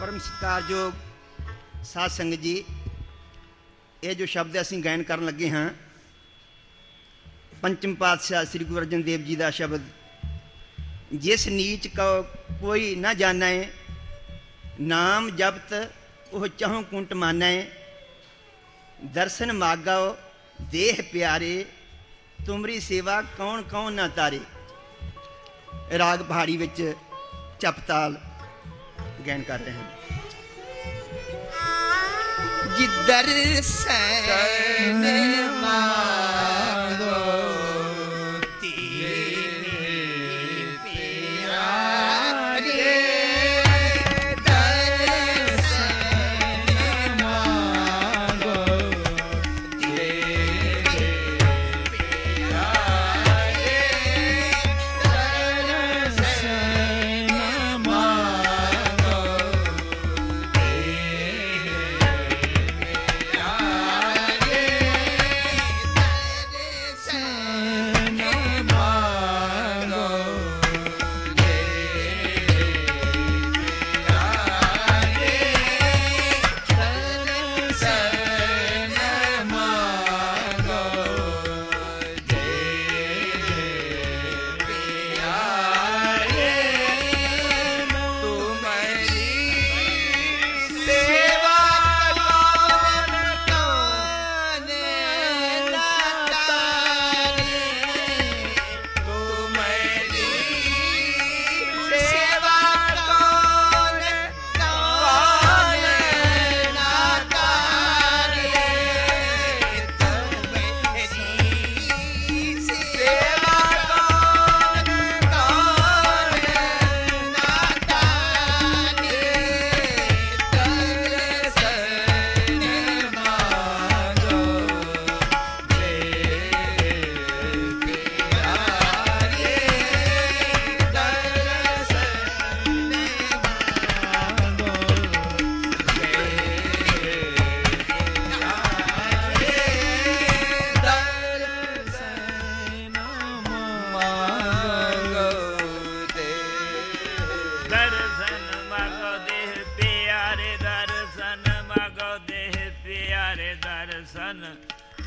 ਪਰਮ ਸਤਿਕਾਰਯੋਗ ਸਾਧ ਸੰਗਤ ਜੀ, ਇਹ ਜੋ ਸ਼ਬਦ ਅਸੀਂ ਗਾਇਨ ਕਰਨ ਲੱਗੇ ਹਾਂ, ਪੰਚਮ ਪਾਤਸ਼ਾਹ ਸ੍ਰੀ ਗੁਰੂ ਅਰਜਨ ਦੇਵ ਜੀ ਦਾ ਸ਼ਬਦ, ਜਿਸ ਨੀਚ ਕੋ ਕੋਈ ਨਾ ਜਾਣੈ, ਨਾਮ ਜਪਤ ਉਹ ਚਾਹੋਂ ਕੁੰਟ ਮਾਨੈ, ਦਰਸ਼ਨ ਮਾਗਾਓ ਦੇਹ ਪਿਆਰੇ, ਤੁਮਰੀ ਸੇਵਾ ਕੌਣ ਕੌਣ ਨਾ ਤਾਰੇ। ਰਾਗ ਪਹਾੜੀ ਵਿੱਚ ਚਪਤਾਲ गैन कर रहे हैं जिधर सैन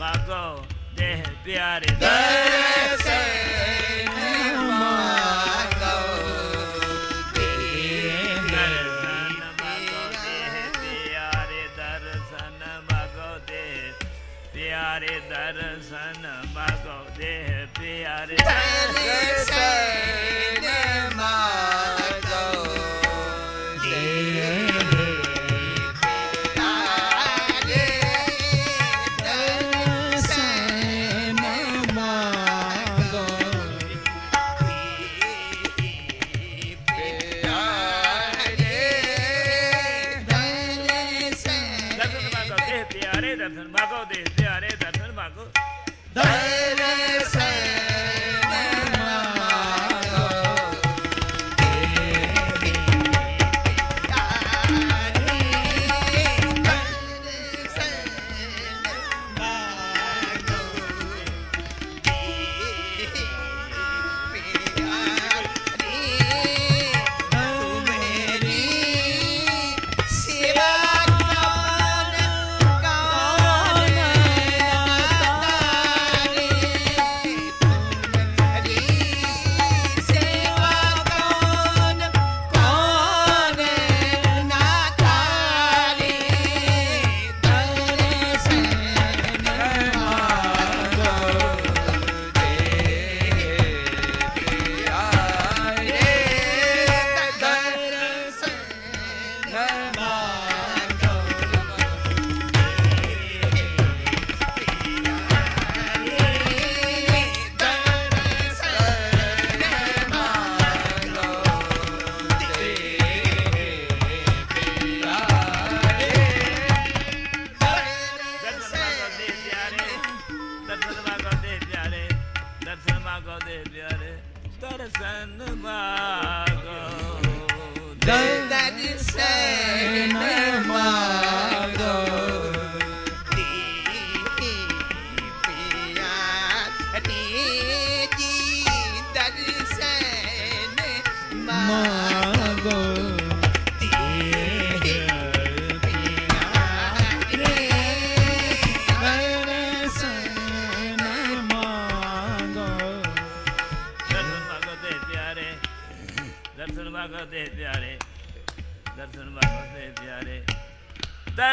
ਮਾਗੋ ਦੇਹ ਪਿਆਰੇ ਦਰਸ਼ਨ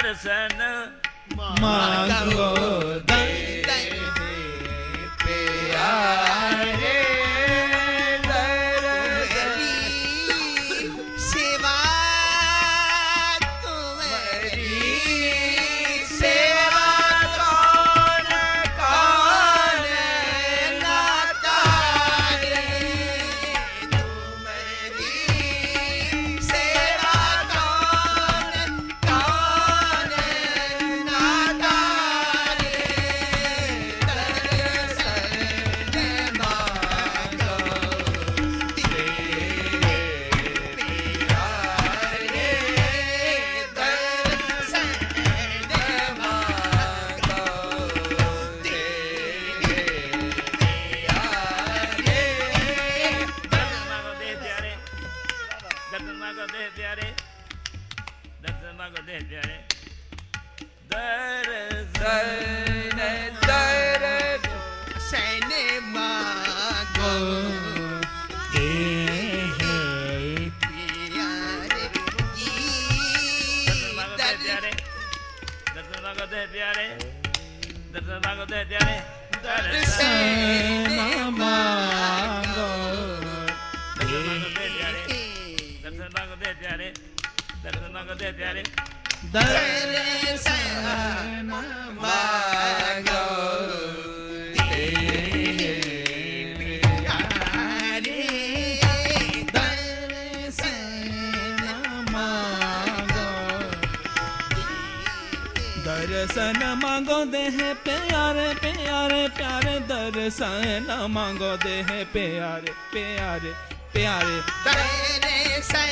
ਦਰਸ਼ਨ ਮਾਗੋ ਨਾ ਮੰਗੋ ਦੇ ਪਿਆਰੇ ਪਿਆਰੇ ਪਿਆਰੇ। ਤੇਰੇ ਸੈ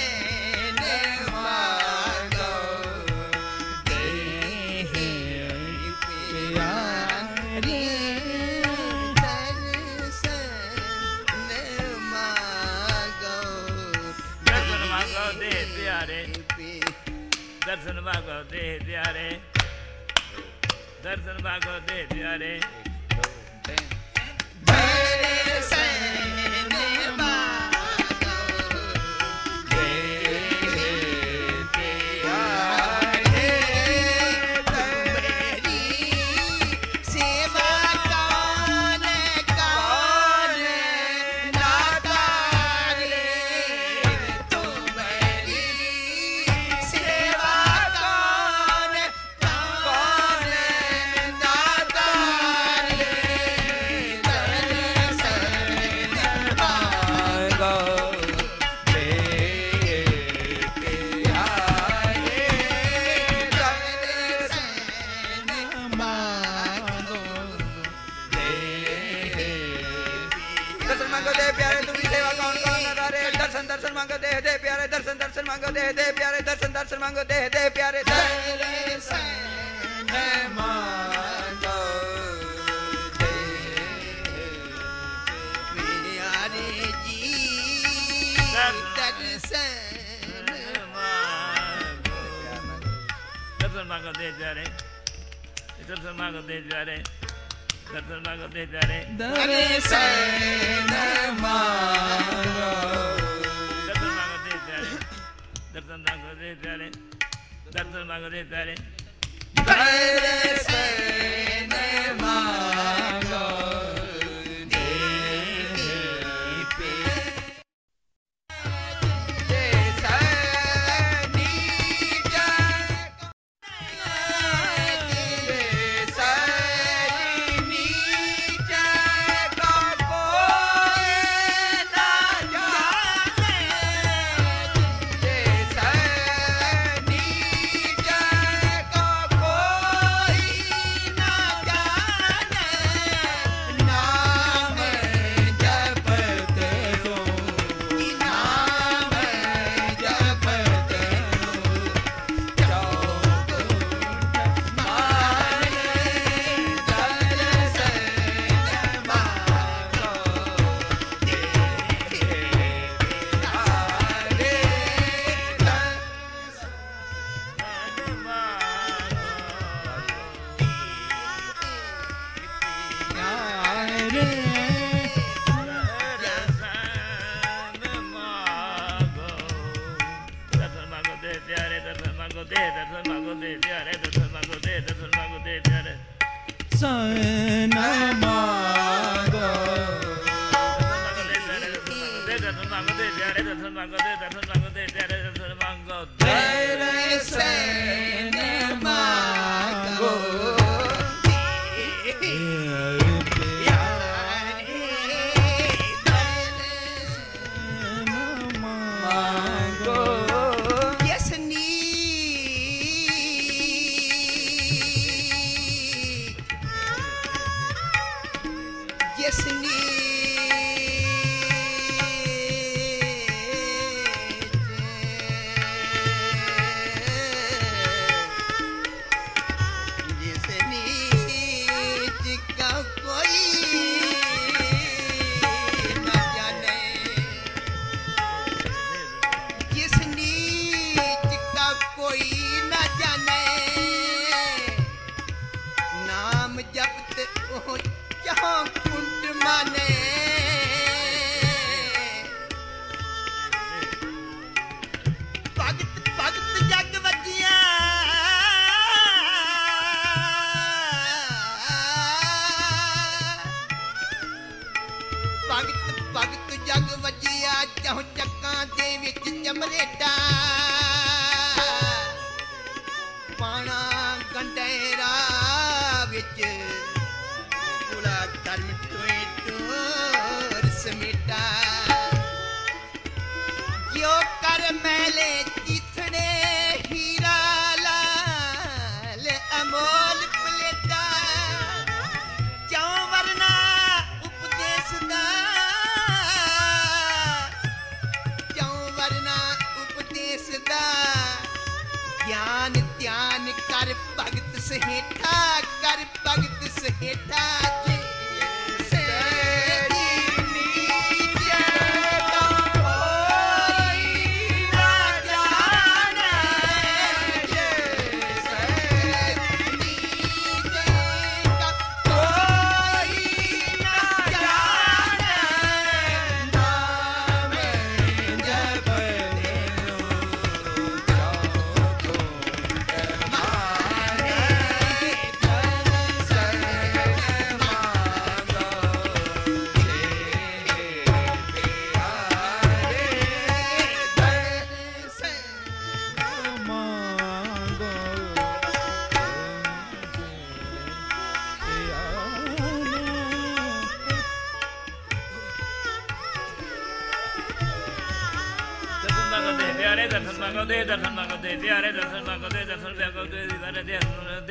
दे दे प्यारे दर्शन दर्शन मांगो दे दे प्यारे दर्शन दर्शन मांगो दे दे प्यारे दर्शन। मांगो दे प्यारे। दर्शन मांगो दे प्यारे। दर्शन मांगो दे प्यारे। दर्शन मांगो। ਦਰਦਨ ਰੰਗ ਦੇ ਤੇਰੇ ਦਰਦਨ ਰੰਗ ਦੇ ਤੇਰੇ ਤੇਰੇ ਮੰਗੋ ਦੇ ਪਿਆਰੇ ਦਰਸ਼ਨ ਮੰਗੋ ਦੇ ਦਰਸ਼ਨ ਮੰਗੋ ਦੇ ਪਿਆਰੇ। ਸਨ ਮਾਗੋ ਦੇ ਦਰਸ਼ਨ ਮੰਗੋ ਦੇ ਪਿਆਰੇ ਦਰਸ਼ਨ ਮੰਗੋ ਦੇ ਦਰਸ਼ਨ ਮੰਗੋ ਦੇ ਪਿਆਰੇ ਦਰਸ਼ਨ ਮੰਗੋ ਦੇ। ਤੇਰੇ ਸੈਨ ਮਾਗੋ ਜਿਸ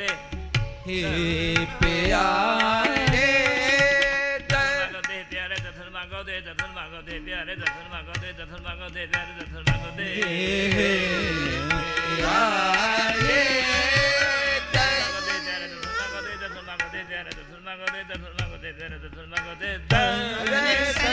ਦੇ ਹੇ ਪਿਆਰੇ ਮੰਗੋ ਦੇ ਪਿਆਰੇ ਦਰਸ਼ਨ ਮੰਗੋ ਦੇ ਦਰਸ਼ਨ ਮੰਗੋ ਦੇ ਪਿਆਰੇ ਦਰਸ਼ਨ ਮੰਗੋ ਦੇ ਦਰਸ਼ਨ ਮੰਗੋ ਦੇ ਪਿਆਰੇ ਦਰਸ਼ਨ ਮੰਗੋ ਦੇ ਦੇ ਪਿਆਰੇ ਦਰਸ਼ਨ ਮੰਗੋ ਦੇ ਦਰਸ਼ਨ ਮੰਗੋ ਦੇ ਦਰਸ਼ਨ ਮੰਗੋ ਦੇ ਦਰਸ਼ਨ ਮੰਗੋ ਦੇ ਦਰਸ਼ਨ ਮੰਗੋ ਦੇ ਦਰਸ਼ਨ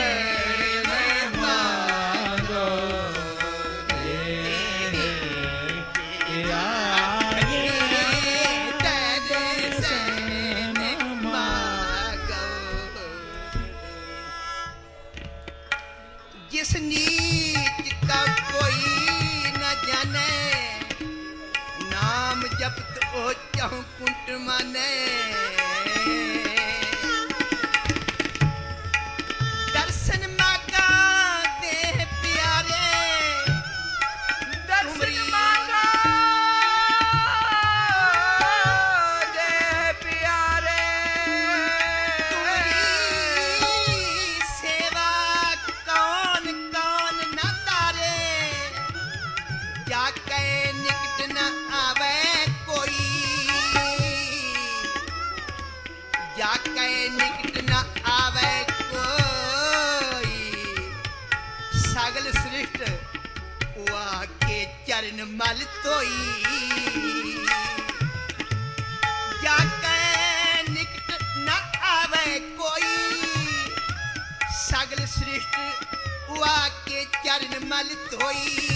ਜਿਸ ਨੀਚ ਕਾ ਕੋਈ ਨਾ ਜਾਣੇ ਨਾਮ ਜਪਤ ਉਹ ਚਾਹੂ ਕੁੰਟ ਮਾਨੇ। ਚਰਨ ਮਲ ਧੋਈ ਜਾ ਕੇ ਨਿਕਟ ਨਾ ਆਵੇ ਕੋਈ ਸਗਲ ਸ੍ਰਿਸ਼ਟ ਵਾ ਕੇ ਚਰਨ ਮਲ ਧੋਈ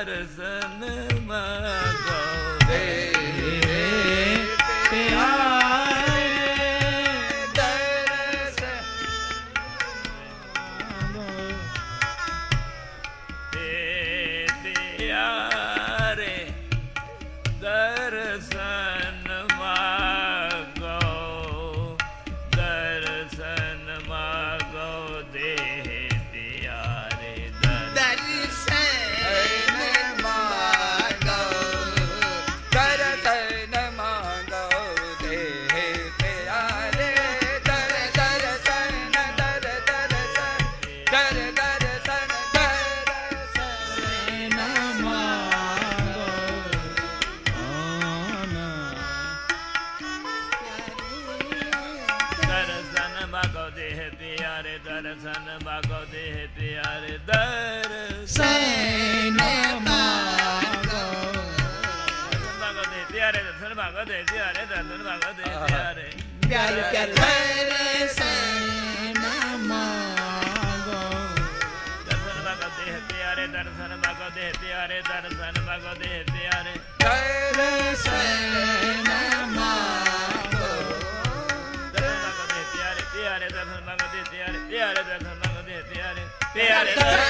ਪਿਆਰੇ ਦਰਸ਼ਨ ਪਿਆਰੇ ਦਰਸ਼ਨ ਮਾਗੋ ਦੇ ਪਿਆਰੇ ਪਿਆਰੇ ਦਰਸ਼ਨ ਮਾਗੋ। ਦੇ ਪਿਆਰੇ ਦਰਸ਼ਨ ਮਾਗੋ ਦੇ ਪਿਆਰੇ ਦਰਸ਼ਨ ਮਾਗੋ ਦੇ ਪਿਆਰੇ। ਦਰਸ਼ਨ ਮਾਗੋ। ਦਰਸ਼ਨ ਮਾਗੋ ਦੇ ਪਿਆਰੇ ਪਿਆਰੇ ਦਰਸ਼ਨ ਮਾਗੋ ਦੇ ਪਿਆਰੇ ਪਿਆਰੇ ਦਰਸ਼ਨ ਮਾਗੋ ਦੇ ਪਿਆਰੇ। ਪਿਆਰੇ ਦਰਸ਼ਨ